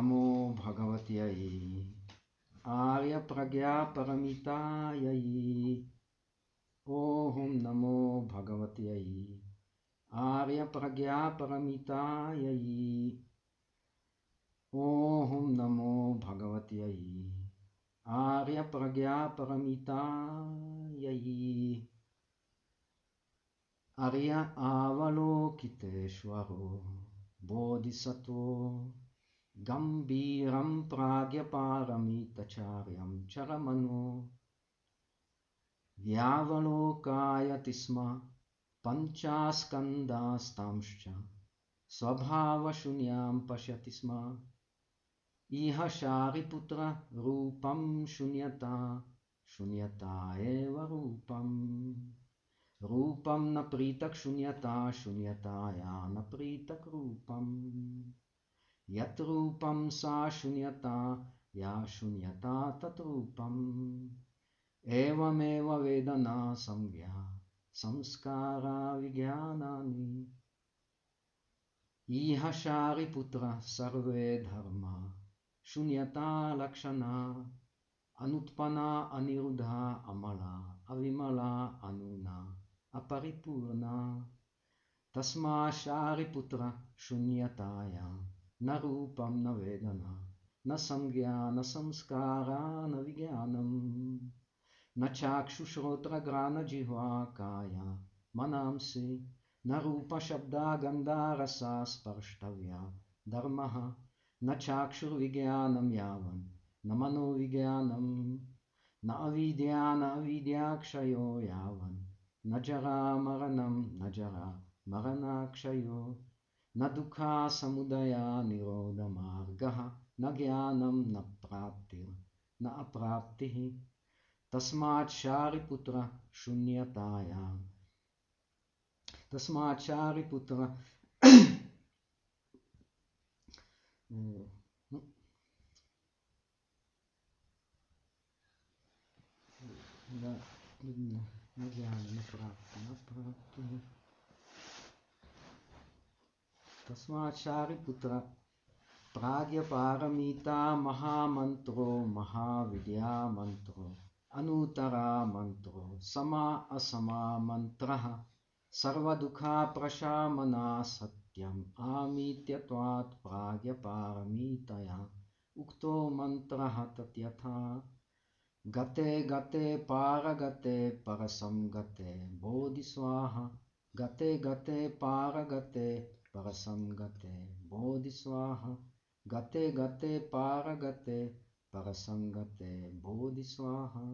नमो भगवत आर्य भगवत्यै आर्यप्रज्ञापरमितायै। ॐ नमो भगवत भगवत्यै आर्यप्रज्ञापरमितायै। ॐ नमो भगवत भगवत्यै आर्यप्रज्ञापरमितायै। आर्य आवलोकितेश्वरो बोधिसत्वो गम्भीरं प्राज्ञपारमितचार्यं चरमनो। व्यावलोकायति स्म पञ्चास्कन्दास्तांश्च स्वभावशून्यां पश्यति स्म। इह शारिपुत्ररूपं शून्यता शून्यता एव रूपम्। रूपं न प्रीतक् शून्यता शून्यताया न प्रीतक् रूपम् यत् सा शून्यता, या शून्यता तत् एवमेव वेदना संज्ञा, संस्कारा विज्ञानानि। इह शारिपुत्र सर्वे धर्मा, शून्यता लक्षणा, अनुत्पन्ना अनिरुद्धा अमला, अविमला अनुना, अपरिपूर्णा। तस्मा शारिपुत्र शून्यताया न रूपं, न वेदना, न संज्ञा, न संस्कारा, न विज्ञानम्, न चाक्षुश्रोत्रग्रानजिह्वा काया मनांसि, न रूपशब्दा गन्धा रसा स्पर्ष्टव्या, धर्मः, न चाक्षुर्विज्ञानं यावन्, न मनोविज्ञानं, न अविद्या, न अविद्याक्षयो यावन्, न जरा मरणं, न जरा मरणाक्षयो न दुःखा समुदया निरोधमार्गः न ज्ञानं न प्राप्तिर् न अप्राप्तिः तस्मात् शारिपुत्र शून्यतायां न ज्ञान न प्राप्ति न प्राप्ति तस्माचार्यपुत्र प्राज्ञपारमिता महामन्त्रो, महाविद्यामन्त्रो अनुतरा मन्त्रो समा असमा मन्त्रः सर्वदुःखाप्रशामना सत्यम् आमीत्यत्वात् प्राज्ञपारमितया उक्तो मन्त्रः तत्यथा गते गते पारगते परसंगते बोधिस्वाहा गते गते पारगते परसंगते बोधिस्वाहा गते गते पारगते परसंगते बोधिस्वाहा